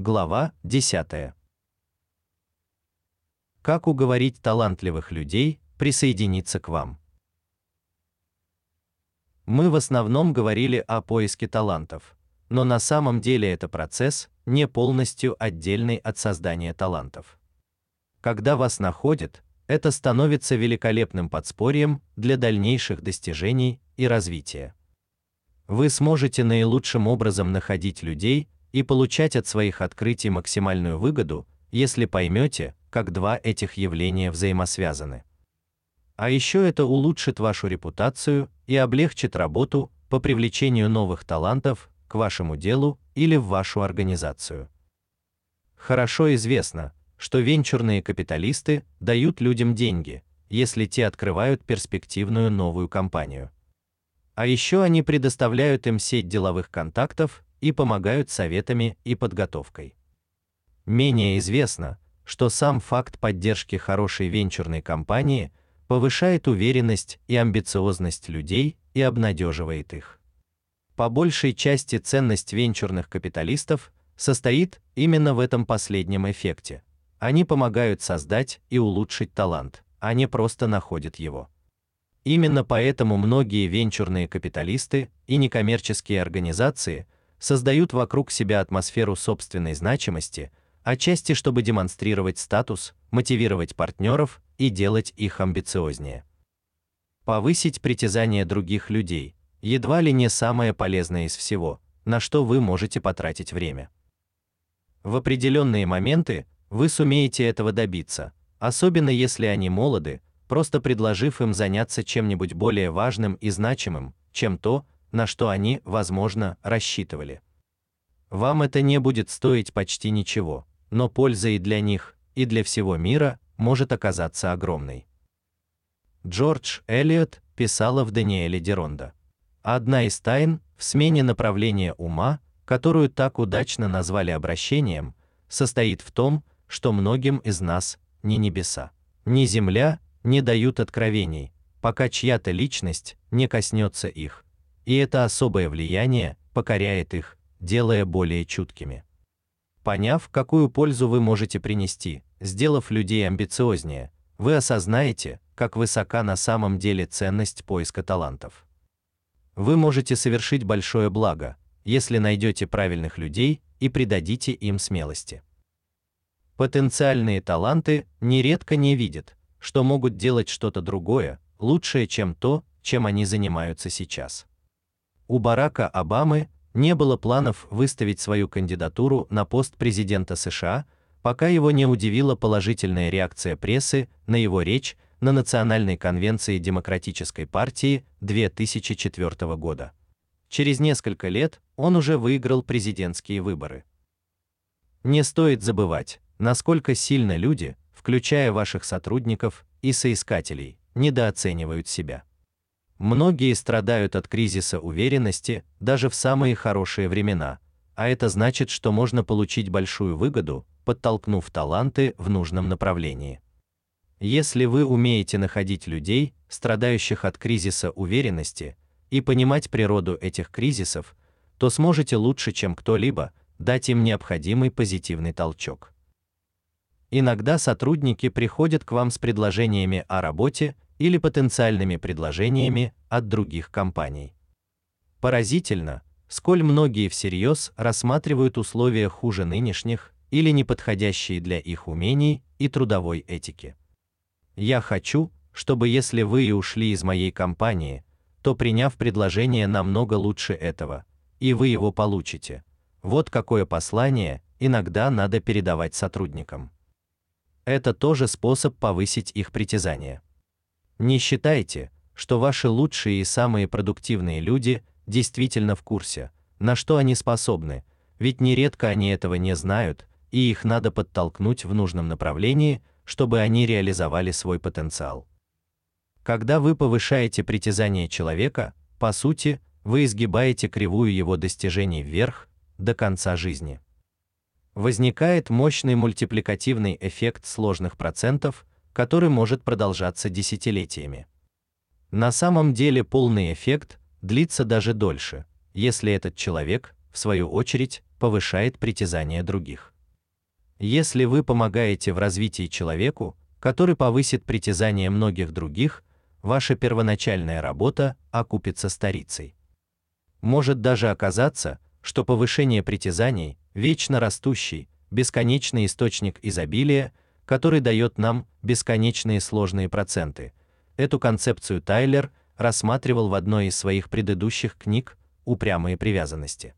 Глава 10. Как уговорить талантливых людей присоединиться к вам? Мы в основном говорили о поиске талантов, но на самом деле это процесс, не полностью отдельный от создания талантов. Когда вас находят, это становится великолепным подспорьем для дальнейших достижений и развития. Вы сможете наилучшим образом находить людей и получать от своих открытий максимальную выгоду, если поймете, как два этих явления взаимосвязаны. А еще это улучшит вашу репутацию и облегчит работу по привлечению новых талантов к вашему делу или в вашу организацию. Хорошо известно, что венчурные капиталисты дают людям деньги, если те открывают перспективную новую компанию. А еще они предоставляют им сеть деловых контактов и помогают советами и подготовкой. Менее известно, что сам факт поддержки хорошей венчурной компании повышает уверенность и амбициозность людей и обнадеживает их. По большей части ценность венчурных капиталистов состоит именно в этом последнем эффекте. Они помогают создать и улучшить талант, а не просто находят его. Именно поэтому многие венчурные капиталисты и некоммерческие организации создают вокруг себя атмосферу собственной значимости, отчасти чтобы демонстрировать статус, мотивировать партнеров и делать их амбициознее. Повысить притязания других людей едва ли не самое полезное из всего, на что вы можете потратить время. В определенные моменты вы сумеете этого добиться, особенно если они молоды, просто предложив им заняться чем-нибудь более важным и значимым, чем то, на что они, возможно, рассчитывали. Вам это не будет стоить почти ничего, но польза и для них, и для всего мира может оказаться огромной. Джордж Эллиот писала в Даниэле Деронда. Одна из тайн в смене направления ума, которую так удачно назвали обращением, состоит в том, что многим из нас ни небеса, ни земля не дают откровений, пока чья-то личность не коснется их. И это особое влияние покоряет их, делая более чуткими. Поняв, какую пользу вы можете принести, сделав людей амбициознее, вы осознаете, как высока на самом деле ценность поиска талантов. Вы можете совершить большое благо, если найдете правильных людей и придадите им смелости. Потенциальные таланты нередко не видят, что могут делать что-то другое, лучшее, чем то, чем они занимаются сейчас. У Барака Обамы не было планов выставить свою кандидатуру на пост президента США, пока его не удивила положительная реакция прессы на его речь на Национальной конвенции Демократической партии 2004 года. Через несколько лет он уже выиграл президентские выборы. Не стоит забывать, насколько сильно люди, включая ваших сотрудников и соискателей, недооценивают себя. Многие страдают от кризиса уверенности даже в самые хорошие времена, а это значит, что можно получить большую выгоду, подтолкнув таланты в нужном направлении. Если вы умеете находить людей, страдающих от кризиса уверенности, и понимать природу этих кризисов, то сможете лучше, чем кто-либо, дать им необходимый позитивный толчок. Иногда сотрудники приходят к вам с предложениями о работе или потенциальными предложениями от других компаний. Поразительно, сколь многие всерьез рассматривают условия хуже нынешних или неподходящие для их умений и трудовой этики. Я хочу, чтобы если вы и ушли из моей компании, то приняв предложение намного лучше этого, и вы его получите. Вот какое послание иногда надо передавать сотрудникам. Это тоже способ повысить их притязания. Не считайте, что ваши лучшие и самые продуктивные люди действительно в курсе, на что они способны, ведь нередко они этого не знают, и их надо подтолкнуть в нужном направлении, чтобы они реализовали свой потенциал. Когда вы повышаете притязания человека, по сути, вы изгибаете кривую его достижений вверх до конца жизни. Возникает мощный мультипликативный эффект сложных процентов, который может продолжаться десятилетиями. На самом деле полный эффект длится даже дольше, если этот человек в свою очередь, повышает притязания других. Если вы помогаете в развитии человеку, который повысит притязания многих других, ваша первоначальная работа окупится старицей. Может даже оказаться, что повышение притязаний вечно растущий, бесконечный источник изобилия, который дает нам бесконечные сложные проценты. Эту концепцию Тайлер рассматривал в одной из своих предыдущих книг Упрямые привязанности.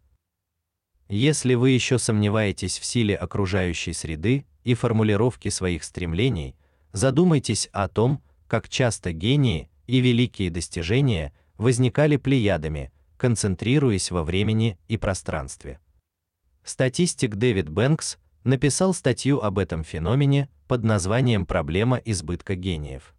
Если вы еще сомневаетесь в силе окружающей среды и формулировке своих стремлений, задумайтесь о том, как часто гении и великие достижения возникали плеядами, концентрируясь во времени и пространстве. Статистик Дэвид Бэнкс написал статью об этом феномене под названием Проблема избытка гениев.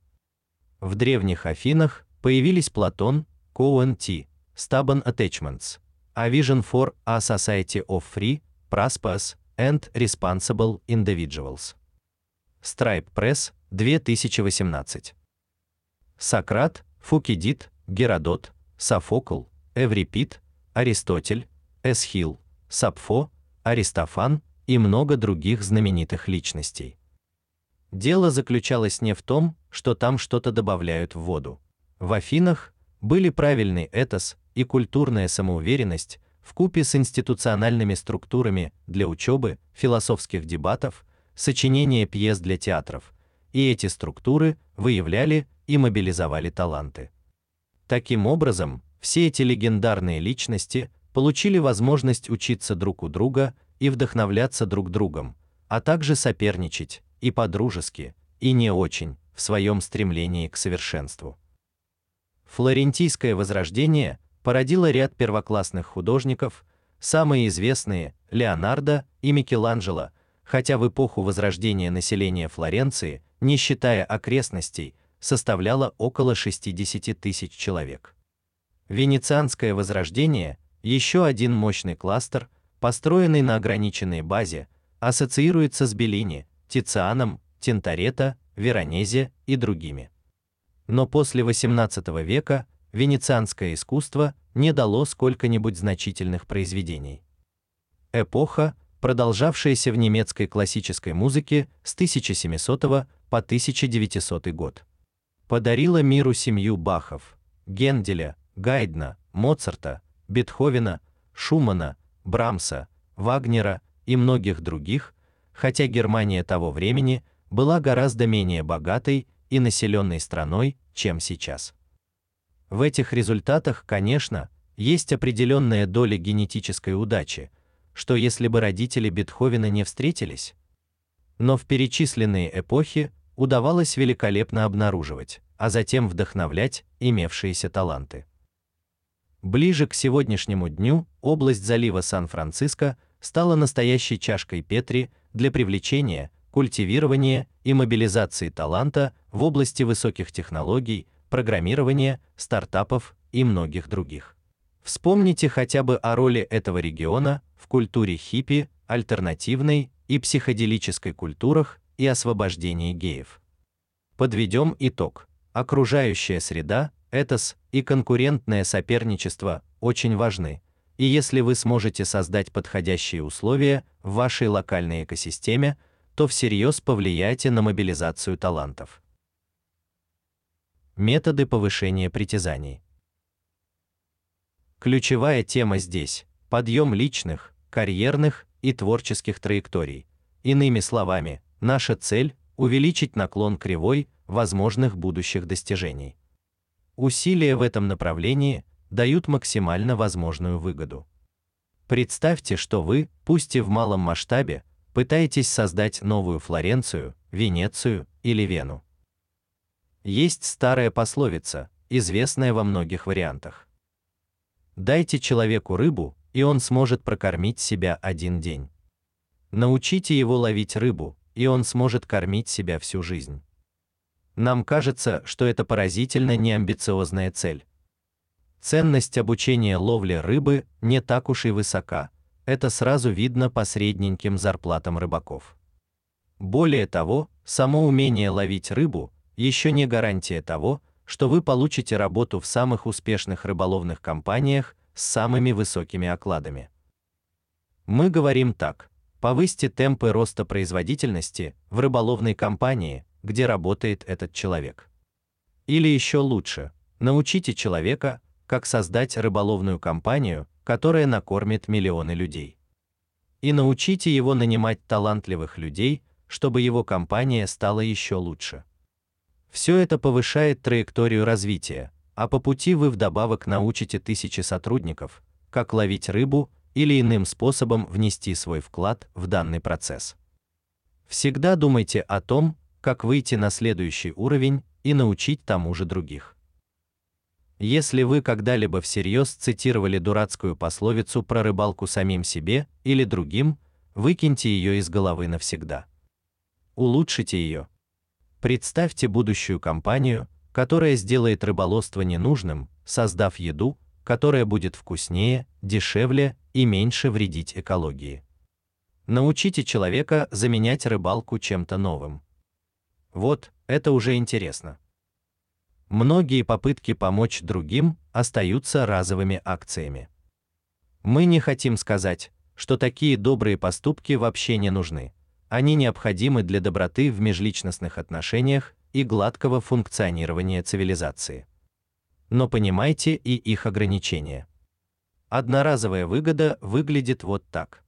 В древних Афинах появились Платон, Коуэн Т. Stubborn Attachments, A Vision for a Society of Free, Prosperous and Responsible Individuals. Stripe Press, 2018. Сократ, Фукидид, Геродот, Софокл, Эврипид, Аристотель, Эсхил, Сапфо, Аристофан и много других знаменитых личностей. Дело заключалось не в том, что там что-то добавляют в воду. В Афинах были правильный этос и культурная самоуверенность в купе с институциональными структурами для учебы, философских дебатов, сочинения пьес для театров, и эти структуры выявляли и мобилизовали таланты. Таким образом, все эти легендарные личности получили возможность учиться друг у друга и вдохновляться друг другом, а также соперничать и по-дружески, и не очень в своем стремлении к совершенству. Флорентийское возрождение породило ряд первоклассных художников, самые известные Леонардо и Микеланджело, хотя в эпоху возрождения население Флоренции, не считая окрестностей, составляло около 60 тысяч человек. Венецианское возрождение еще один мощный кластер, построенный на ограниченной базе, ассоциируется с Беллини, Тицианом, Тинторетто, Веронезе и другими. Но после XVIII века венецианское искусство не дало сколько-нибудь значительных произведений. Эпоха, продолжавшаяся в немецкой классической музыке с 1700 по 1900 год, подарила миру семью Бахов, Генделя, Гайдна, Моцарта, Бетховена, Шумана, Брамса, Вагнера и многих других, хотя Германия того времени была гораздо менее богатой и населенной страной, чем сейчас. В этих результатах, конечно, есть определенная доля генетической удачи, что если бы родители Бетховена не встретились, но в перечисленные эпохи удавалось великолепно обнаруживать, а затем вдохновлять имевшиеся таланты. Ближе к сегодняшнему дню область залива Сан-Франциско стала настоящей чашкой Петри для привлечения, культивирования и мобилизации таланта в области высоких технологий, программирования, стартапов и многих других. Вспомните хотя бы о роли этого региона в культуре хиппи, альтернативной и психоделической культурах и освобождении геев. Подведем итог. Окружающая среда, этос и конкурентное соперничество очень важны. И если вы сможете создать подходящие условия в вашей локальной экосистеме, то всерьез повлияете на мобилизацию талантов. Методы повышения притязаний. Ключевая тема здесь подъем личных, карьерных и творческих траекторий. Иными словами, наша цель увеличить наклон кривой возможных будущих достижений. Усилия в этом направлении дают максимально возможную выгоду. Представьте, что вы, пусть и в малом масштабе, пытаетесь создать новую Флоренцию, Венецию или Вену. Есть старая пословица, известная во многих вариантах. Дайте человеку рыбу, и он сможет прокормить себя один день. Научите его ловить рыбу, и он сможет кормить себя всю жизнь. Нам кажется, что это поразительно неамбициозная цель. Ценность обучения ловле рыбы не так уж и высока. Это сразу видно по средненьким зарплатам рыбаков. Более того, само умение ловить рыбу еще не гарантия того, что вы получите работу в самых успешных рыболовных компаниях с самыми высокими окладами. Мы говорим так: повысьте темпы роста производительности в рыболовной компании, где работает этот человек. Или еще лучше, научите человека, как создать рыболовную компанию, которая накормит миллионы людей. И научите его нанимать талантливых людей, чтобы его компания стала еще лучше. Все это повышает траекторию развития, а по пути вы вдобавок научите тысячи сотрудников, как ловить рыбу или иным способом внести свой вклад в данный процесс. Всегда думайте о том, как выйти на следующий уровень и научить тому же других. Если вы когда-либо всерьез цитировали дурацкую пословицу про рыбалку самим себе или другим, выкиньте ее из головы навсегда улучшите ее. Представьте будущую компанию, которая сделает рыболовство ненужным, создав еду, которая будет вкуснее, дешевле и меньше вредить экологии. Научите человека заменять рыбалку чем-то новым. Вот, это уже интересно. Многие попытки помочь другим остаются разовыми акциями. Мы не хотим сказать, что такие добрые поступки вообще не нужны. Они необходимы для доброты в межличностных отношениях и гладкого функционирования цивилизации. Но понимайте и их ограничения. Одноразовая выгода выглядит вот так.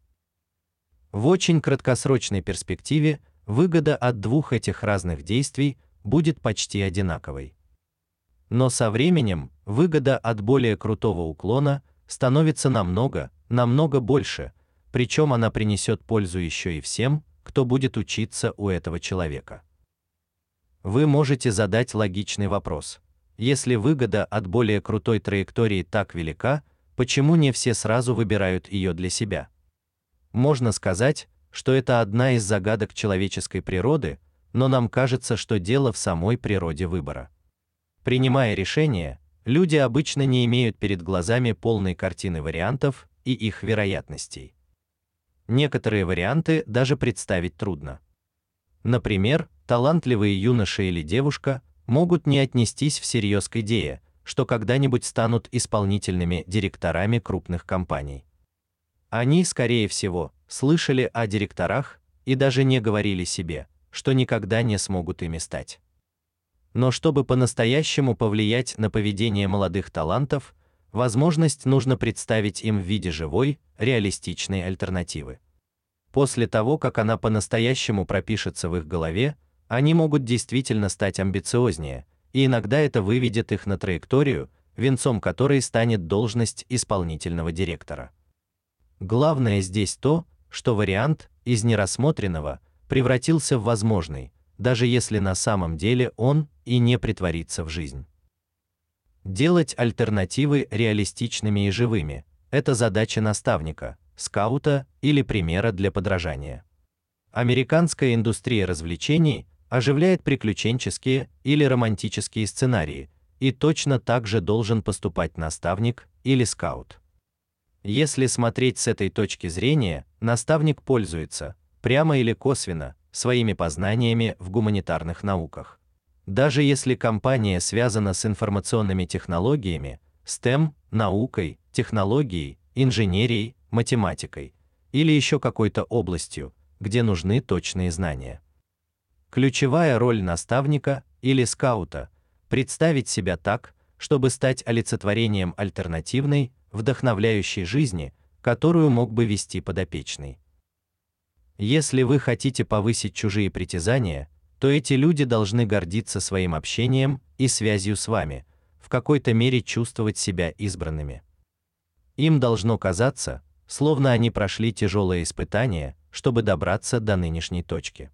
В очень краткосрочной перспективе выгода от двух этих разных действий будет почти одинаковой. Но со временем выгода от более крутого уклона становится намного, намного больше, причем она принесет пользу еще и всем, кто будет учиться у этого человека. Вы можете задать логичный вопрос. Если выгода от более крутой траектории так велика, почему не все сразу выбирают ее для себя? Можно сказать, что это одна из загадок человеческой природы, но нам кажется, что дело в самой природе выбора. Принимая решение, люди обычно не имеют перед глазами полной картины вариантов и их вероятностей. Некоторые варианты даже представить трудно. Например, талантливые юноша или девушка могут не отнестись всерьез к идее, что когда-нибудь станут исполнительными директорами крупных компаний. Они, скорее всего, слышали о директорах и даже не говорили себе, что никогда не смогут ими стать. Но чтобы по-настоящему повлиять на поведение молодых талантов, возможность нужно представить им в виде живой, реалистичной альтернативы. После того, как она по-настоящему пропишется в их голове, они могут действительно стать амбициознее, и иногда это выведет их на траекторию, венцом которой станет должность исполнительного директора. Главное здесь то, что вариант из нерассмотренного превратился в возможный, даже если на самом деле он и не притворится в жизнь. Делать альтернативы реалистичными и живыми это задача наставника, скаута или примера для подражания. Американская индустрия развлечений оживляет приключенческие или романтические сценарии, и точно так же должен поступать наставник или скаут. Если смотреть с этой точки зрения, наставник пользуется прямо или косвенно своими познаниями в гуманитарных науках. Даже если компания связана с информационными технологиями, STEM, наукой, технологией, инженерией, математикой или еще какой-то областью, где нужны точные знания. Ключевая роль наставника или скаута представить себя так, чтобы стать олицетворением альтернативной, вдохновляющей жизни, которую мог бы вести подопечный. Если вы хотите повысить чужие притязания, то эти люди должны гордиться своим общением и связью с вами, в какой-то мере чувствовать себя избранными. Им должно казаться, словно они прошли тяжелое испытание, чтобы добраться до нынешней точки.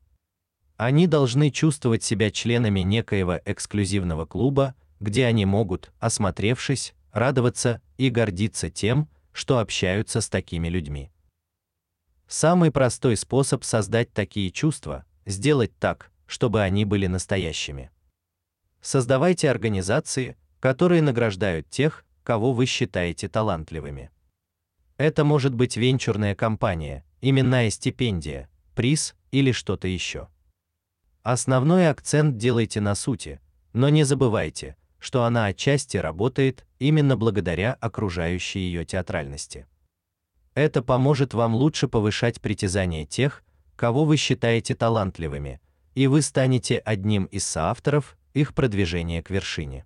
Они должны чувствовать себя членами некоего эксклюзивного клуба, где они могут, осмотревшись, радоваться и гордиться тем, что общаются с такими людьми. Самый простой способ создать такие чувства сделать так, чтобы они были настоящими. Создавайте организации, которые награждают тех, кого вы считаете талантливыми. Это может быть венчурная компания, именная стипендия, приз или что-то еще. Основной акцент делайте на сути, но не забывайте, что она отчасти работает именно благодаря окружающей ее театральности. Это поможет вам лучше повышать притязания тех, кого вы считаете талантливыми, и вы станете одним из соавторов их продвижения к вершине.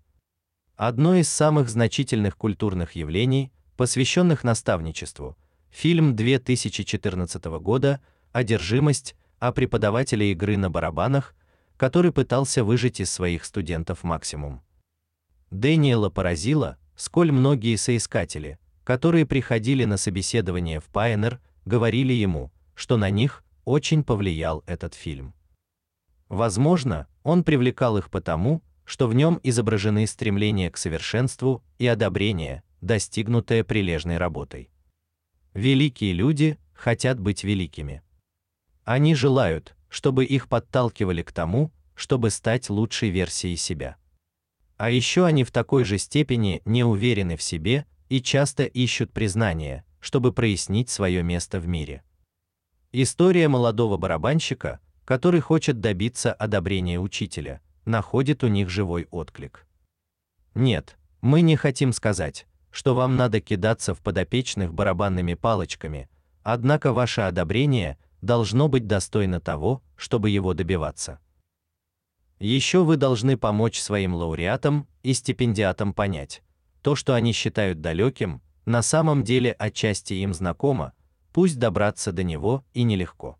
Одно из самых значительных культурных явлений, посвященных наставничеству, фильм 2014 года Одержимость о преподавателе игры на барабанах, который пытался выжать из своих студентов максимум. Дэниела поразило, сколь многие соискатели, которые приходили на собеседование в Pioneer, говорили ему, что на них очень повлиял этот фильм. Возможно, он привлекал их потому, что в нем изображены стремление к совершенству и одобрение, достигнутое прилежной работой. Великие люди хотят быть великими. Они желают, чтобы их подталкивали к тому, чтобы стать лучшей версией себя. А еще они в такой же степени не уверены в себе и часто ищут признания, чтобы прояснить свое место в мире. История молодого барабанщика, который хочет добиться одобрения учителя, находит у них живой отклик. Нет, мы не хотим сказать, что вам надо кидаться в подопечных барабанными палочками, однако ваше одобрение должно быть достойно того, чтобы его добиваться. Еще вы должны помочь своим лауреатам и стипендиатам понять, то, что они считают далеким, на самом деле отчасти им знакомо, пусть добраться до него и нелегко.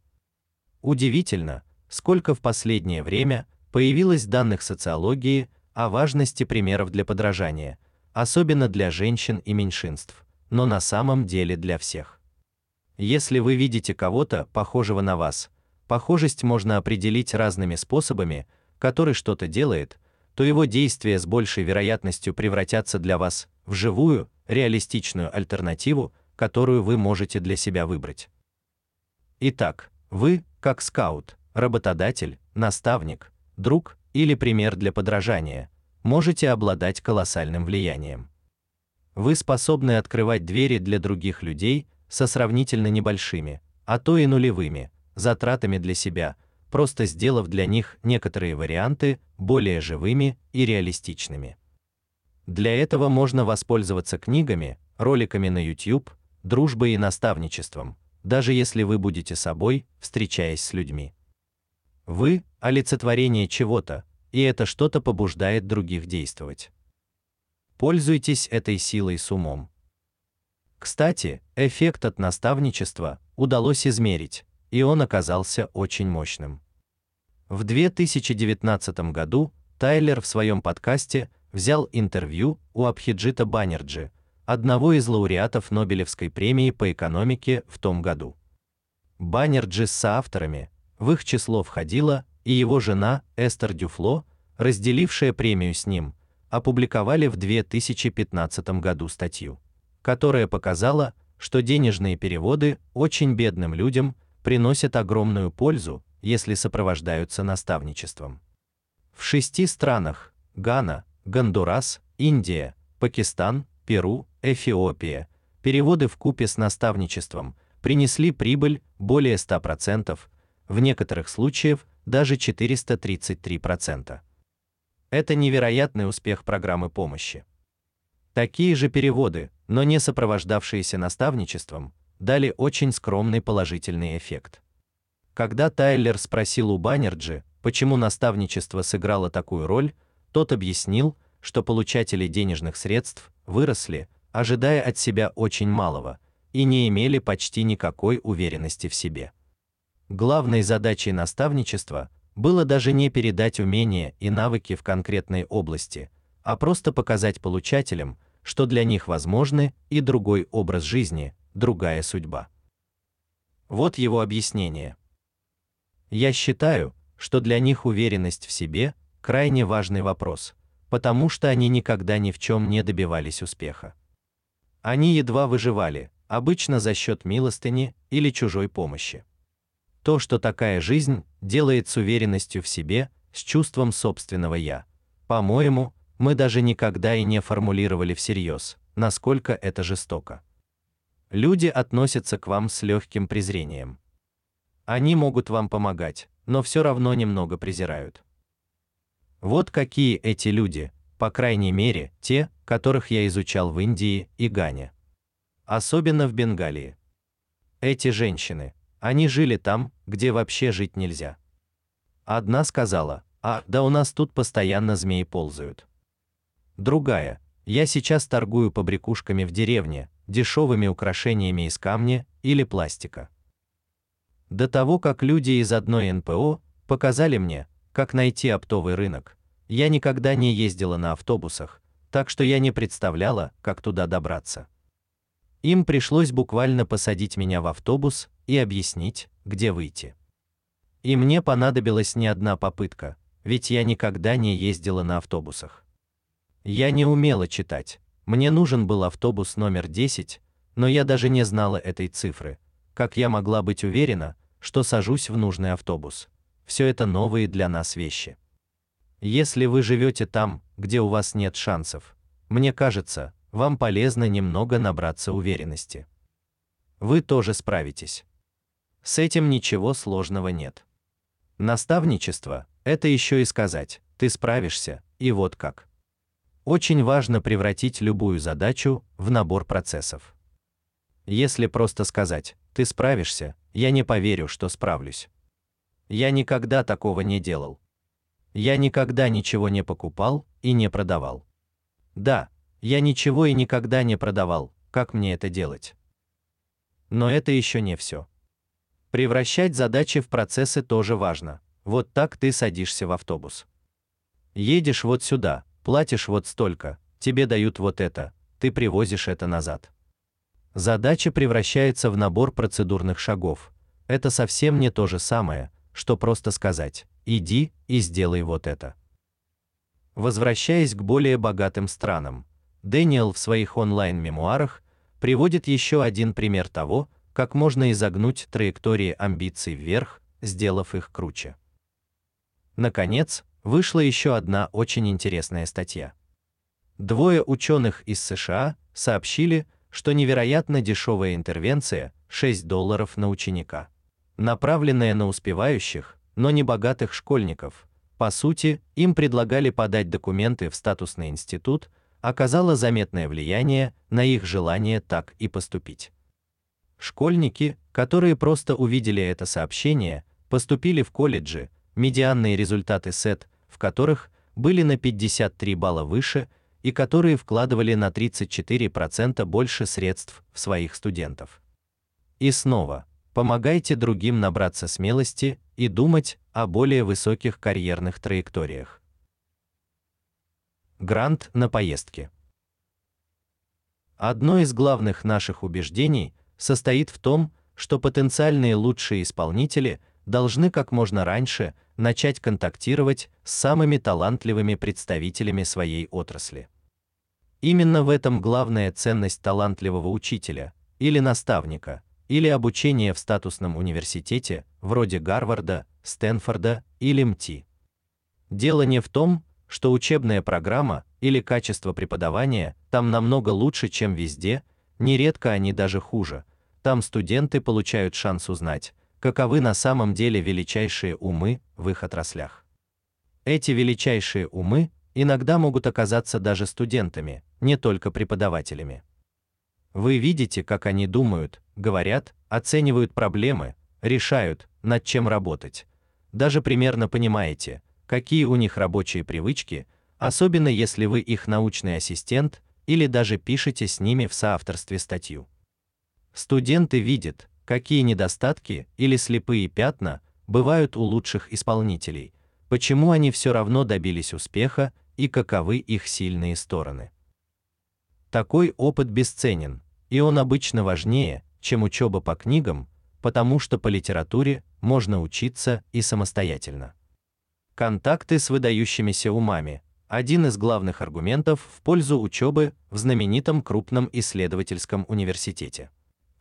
Удивительно, сколько в последнее время появилось данных социологии о важности примеров для подражания, особенно для женщин и меньшинств, но на самом деле для всех. Если вы видите кого-то похожего на вас, похожесть можно определить разными способами, который что-то делает, то его действия с большей вероятностью превратятся для вас в живую, реалистичную альтернативу, которую вы можете для себя выбрать. Итак, вы, как скаут, работодатель, наставник, друг или пример для подражания, можете обладать колоссальным влиянием. Вы способны открывать двери для других людей со сравнительно небольшими, а то и нулевыми затратами для себя, просто сделав для них некоторые варианты более живыми и реалистичными. Для этого можно воспользоваться книгами, роликами на YouTube, дружбой и наставничеством, даже если вы будете собой, встречаясь с людьми. Вы олицетворение чего-то, и это что-то побуждает других действовать. Пользуйтесь этой силой с умом. Кстати, эффект от наставничества удалось измерить, и он оказался очень мощным. В 2019 году Тайлер в своем подкасте взял интервью у Абхиджита Баннерджи, одного из лауреатов Нобелевской премии по экономике в том году. Баннерджи с соавторами, в их число входила и его жена Эстер Дюфло, разделившая премию с ним, опубликовали в 2015 году статью которая показала, что денежные переводы очень бедным людям приносят огромную пользу, если сопровождаются наставничеством. В шести странах Гана, Гондурас, Индия, Пакистан, Перу, Эфиопия переводы в купе с наставничеством принесли прибыль более 100%, в некоторых случаях даже 433%. Это невероятный успех программы помощи. Такие же переводы, но не сопровождавшиеся наставничеством, дали очень скромный положительный эффект. Когда Тайлер спросил у Баннерджи, почему наставничество сыграло такую роль, тот объяснил, что получатели денежных средств выросли, ожидая от себя очень малого, и не имели почти никакой уверенности в себе. Главной задачей наставничества было даже не передать умения и навыки в конкретной области, а просто показать получателям, что для них возможны и другой образ жизни, другая судьба. Вот его объяснение. Я считаю, что для них уверенность в себе крайне важный вопрос, потому что они никогда ни в чем не добивались успеха. Они едва выживали, обычно за счет милостыни или чужой помощи. То, что такая жизнь делает с уверенностью в себе, с чувством собственного я, по-моему, мы даже никогда и не формулировали всерьез, насколько это жестоко. Люди относятся к вам с легким презрением. Они могут вам помогать, но все равно немного презирают. Вот какие эти люди, по крайней мере, те, которых я изучал в Индии и Гане. Особенно в Бенгалии. Эти женщины, они жили там, где вообще жить нельзя. Одна сказала: "А, да у нас тут постоянно змеи ползают". Другая: "Я сейчас торгую побрякушками в деревне, дешевыми украшениями из камня или пластика". До того, как люди из одной НПО показали мне, как найти оптовый рынок, я никогда не ездила на автобусах, так что я не представляла, как туда добраться. Им пришлось буквально посадить меня в автобус и объяснить, где выйти. И мне понадобилась не одна попытка, ведь я никогда не ездила на автобусах. Я не умела читать. Мне нужен был автобус номер 10, но я даже не знала этой цифры. Как я могла быть уверена, что сажусь в нужный автобус? Все это новые для нас вещи. Если вы живете там, где у вас нет шансов, мне кажется, вам полезно немного набраться уверенности. Вы тоже справитесь. С этим ничего сложного нет. Наставничество это еще и сказать: ты справишься, и вот как. Очень важно превратить любую задачу в набор процессов. Если просто сказать: ты справишься, я не поверю, что справлюсь. Я никогда такого не делал. Я никогда ничего не покупал и не продавал. Да, я ничего и никогда не продавал. Как мне это делать? Но это еще не все. Превращать задачи в процессы тоже важно. Вот так ты садишься в автобус. Едешь вот сюда, платишь вот столько, тебе дают вот это, ты привозишь это назад. Задача превращается в набор процедурных шагов. Это совсем не то же самое, что просто сказать: иди и сделай вот это. Возвращаясь к более богатым странам, Дэниел в своих онлайн-мемуарах приводит еще один пример того, как можно изогнуть траектории амбиций вверх, сделав их круче. Наконец, вышла еще одна очень интересная статья. Двое ученых из США сообщили, что невероятно дешевая интервенция 6 долларов на ученика, направленная на успевающих, но не богатых школьников. По сути, им предлагали подать документы в статусный институт, оказала заметное влияние на их желание так и поступить. Школьники, которые просто увидели это сообщение, поступили в колледжи, медианные результаты СЭТ, в которых были на 53 балла выше и которые вкладывали на 34% больше средств в своих студентов. И снова, помогайте другим набраться смелости и думать о более высоких карьерных траекториях. Грант на поездки. Одно из главных наших убеждений состоит в том, что потенциальные лучшие исполнители должны как можно раньше начать контактировать с самыми талантливыми представителями своей отрасли. Именно в этом главная ценность талантливого учителя или наставника, или обучения в статусном университете, вроде Гарварда, Стэнфорда или МТ. Дело не в том, что учебная программа или качество преподавания там намного лучше, чем везде, нередко они даже хуже. Там студенты получают шанс узнать, каковы на самом деле величайшие умы в их отраслях. Эти величайшие умы иногда могут оказаться даже студентами, не только преподавателями. Вы видите, как они думают, говорят, оценивают проблемы, решают, над чем работать. Даже примерно понимаете, какие у них рабочие привычки, особенно если вы их научный ассистент или даже пишете с ними в соавторстве статью. Студенты видят, какие недостатки или слепые пятна бывают у лучших исполнителей, почему они все равно добились успеха и каковы их сильные стороны. Такой опыт бесценен, и он обычно важнее, чем учеба по книгам, потому что по литературе можно учиться и самостоятельно. Контакты с выдающимися умами один из главных аргументов в пользу учебы в знаменитом крупном исследовательском университете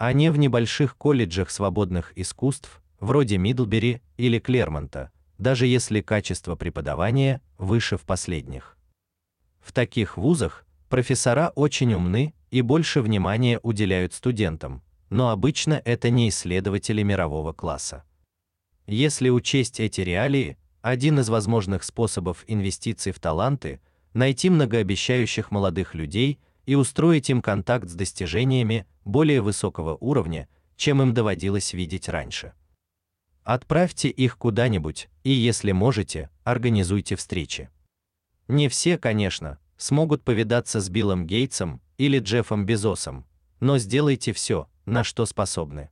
а не в небольших колледжах свободных искусств, вроде Мидлбери или Клермонта, даже если качество преподавания выше в последних. В таких вузах профессора очень умны и больше внимания уделяют студентам, но обычно это не исследователи мирового класса. Если учесть эти реалии, один из возможных способов инвестиций в таланты найти многообещающих молодых людей и устроить им контакт с достижениями более высокого уровня, чем им доводилось видеть раньше. Отправьте их куда-нибудь, и если можете, организуйте встречи. Не все, конечно, смогут повидаться с Биллом Гейтсом или Джеффом Безосом, но сделайте все, на что способны.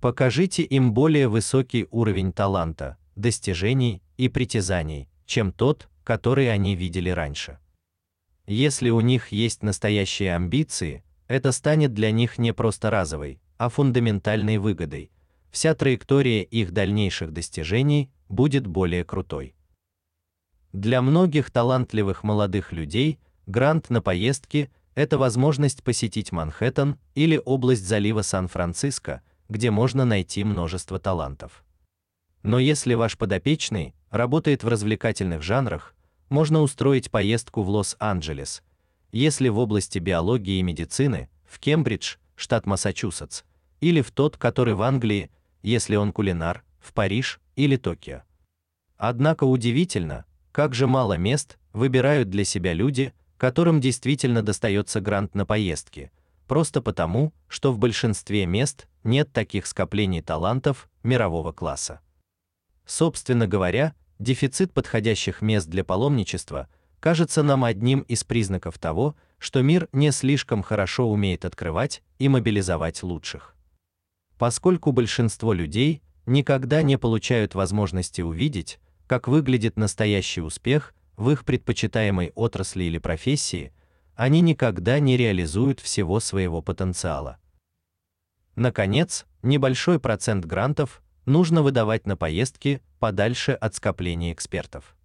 Покажите им более высокий уровень таланта, достижений и притязаний, чем тот, который они видели раньше. Если у них есть настоящие амбиции, это станет для них не просто разовой, а фундаментальной выгодой. Вся траектория их дальнейших достижений будет более крутой. Для многих талантливых молодых людей грант на поездки это возможность посетить Манхэттен или область залива Сан-Франциско, где можно найти множество талантов. Но если ваш подопечный работает в развлекательных жанрах, можно устроить поездку в Лос-Анджелес. Если в области биологии и медицины, в Кембридж, штат Массачусетс, или в тот, который в Англии, если он кулинар, в Париж или Токио. Однако удивительно, как же мало мест выбирают для себя люди, которым действительно достается грант на поездки, просто потому, что в большинстве мест нет таких скоплений талантов мирового класса. Собственно говоря, дефицит подходящих мест для паломничества кажется нам одним из признаков того, что мир не слишком хорошо умеет открывать и мобилизовать лучших. Поскольку большинство людей никогда не получают возможности увидеть, как выглядит настоящий успех в их предпочитаемой отрасли или профессии, они никогда не реализуют всего своего потенциала. Наконец, небольшой процент грантов нужно выдавать на поездки подальше от скопления экспертов.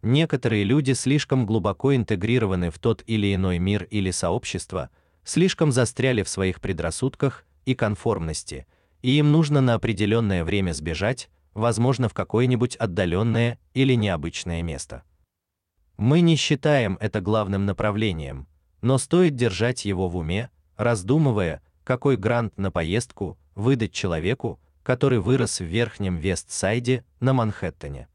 Некоторые люди слишком глубоко интегрированы в тот или иной мир или сообщество, слишком застряли в своих предрассудках и конформности, и им нужно на определенное время сбежать, возможно, в какое-нибудь отдаленное или необычное место. Мы не считаем это главным направлением, но стоит держать его в уме, раздумывая, какой грант на поездку выдать человеку, который вырос в Верхнем Вест-Сайде на Манхэттене.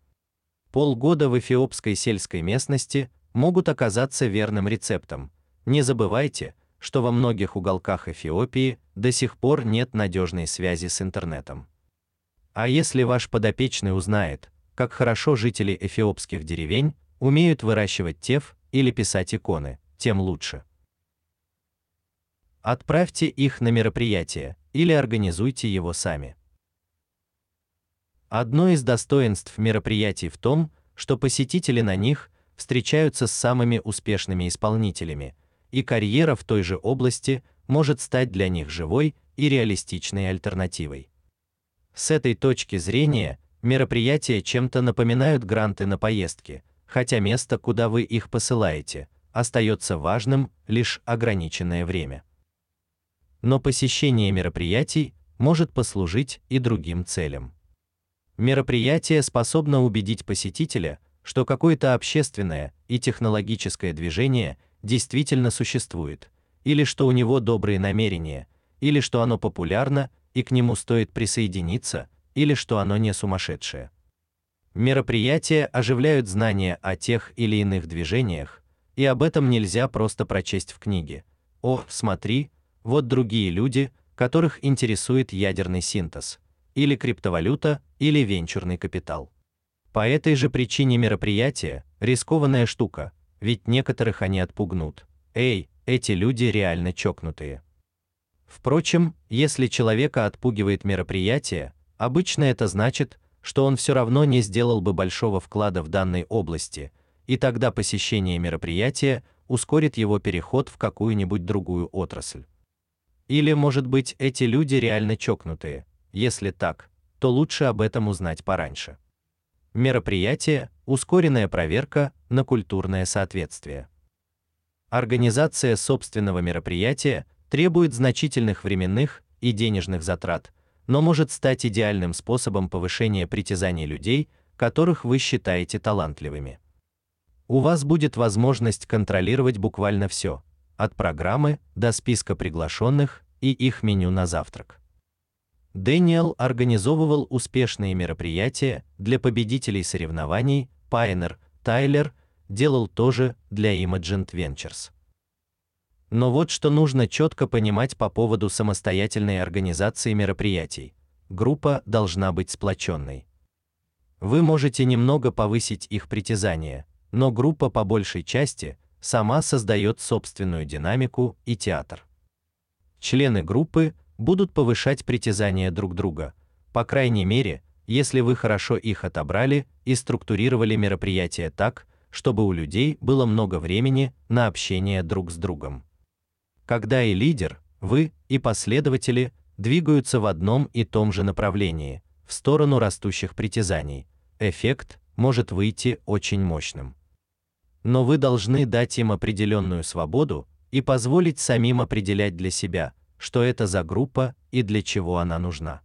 Полгода в эфиопской сельской местности могут оказаться верным рецептом. Не забывайте, что во многих уголках Эфиопии до сих пор нет надежной связи с интернетом. А если ваш подопечный узнает, как хорошо жители эфиопских деревень умеют выращивать теф или писать иконы, тем лучше. Отправьте их на мероприятие или организуйте его сами. Одно из достоинств мероприятий в том, что посетители на них встречаются с самыми успешными исполнителями, и карьера в той же области может стать для них живой и реалистичной альтернативой. С этой точки зрения мероприятия чем-то напоминают гранты на поездки, хотя место, куда вы их посылаете, остается важным лишь ограниченное время. Но посещение мероприятий может послужить и другим целям. Мероприятие способно убедить посетителя, что какое-то общественное и технологическое движение действительно существует, или что у него добрые намерения, или что оно популярно и к нему стоит присоединиться, или что оно не сумасшедшее. Мероприятия оживляют знания о тех или иных движениях, и об этом нельзя просто прочесть в книге. О, смотри, вот другие люди, которых интересует ядерный синтез, или криптовалюта, или венчурный капитал. По этой же причине мероприятие рискованная штука, ведь некоторых они отпугнут. Эй, эти люди реально чокнутые. Впрочем, если человека отпугивает мероприятие, обычно это значит, что он все равно не сделал бы большого вклада в данной области, и тогда посещение мероприятия ускорит его переход в какую-нибудь другую отрасль. Или, может быть, эти люди реально чокнутые. Если так, то лучше об этом узнать пораньше. Мероприятие ускоренная проверка на культурное соответствие. Организация собственного мероприятия требует значительных временных и денежных затрат, но может стать идеальным способом повышения притязаний людей, которых вы считаете талантливыми. У вас будет возможность контролировать буквально все, от программы до списка приглашенных и их меню на завтрак. Дэниел организовывал успешные мероприятия для победителей соревнований, Пайнер, Тайлер делал тоже для Imagent Ventures. Но вот что нужно четко понимать по поводу самостоятельной организации мероприятий. Группа должна быть сплоченной. Вы можете немного повысить их притязания, но группа по большей части сама создает собственную динамику и театр. Члены группы будут повышать притязания друг друга, по крайней мере, если вы хорошо их отобрали и структурировали мероприятие так, чтобы у людей было много времени на общение друг с другом. Когда и лидер, вы и последователи двигаются в одном и том же направлении, в сторону растущих притязаний, эффект может выйти очень мощным. Но вы должны дать им определенную свободу и позволить самим определять для себя, что это за группа и для чего она нужна.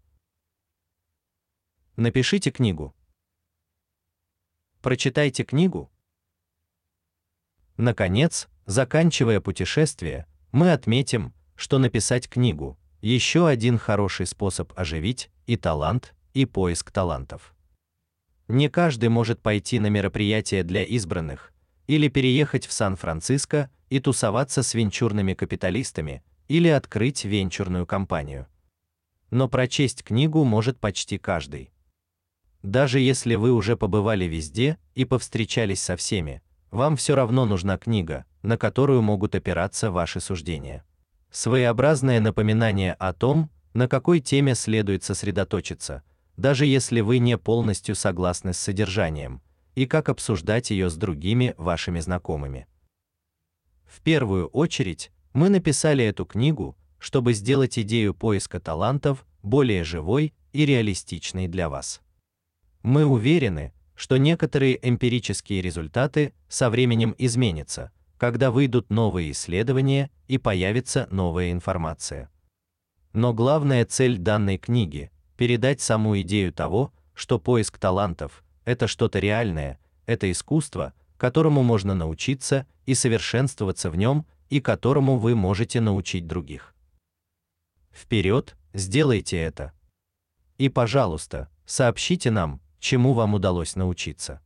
Напишите книгу. Прочитайте книгу. Наконец, заканчивая путешествие, мы отметим, что написать книгу еще один хороший способ оживить и талант, и поиск талантов. Не каждый может пойти на мероприятие для избранных или переехать в Сан-Франциско и тусоваться с венчурными капиталистами или открыть венчурную компанию. Но прочесть книгу может почти каждый. Даже если вы уже побывали везде и повстречались со всеми, вам все равно нужна книга, на которую могут опираться ваши суждения. Своеобразное напоминание о том, на какой теме следует сосредоточиться, даже если вы не полностью согласны с содержанием, и как обсуждать ее с другими вашими знакомыми. В первую очередь, мы написали эту книгу, чтобы сделать идею поиска талантов более живой и реалистичной для вас. Мы уверены, что некоторые эмпирические результаты со временем изменятся, когда выйдут новые исследования и появится новая информация. Но главная цель данной книги передать саму идею того, что поиск талантов это что-то реальное, это искусство, которому можно научиться и совершенствоваться в нем, и которому вы можете научить других. Вперед, сделайте это. И, пожалуйста, сообщите нам, чему вам удалось научиться.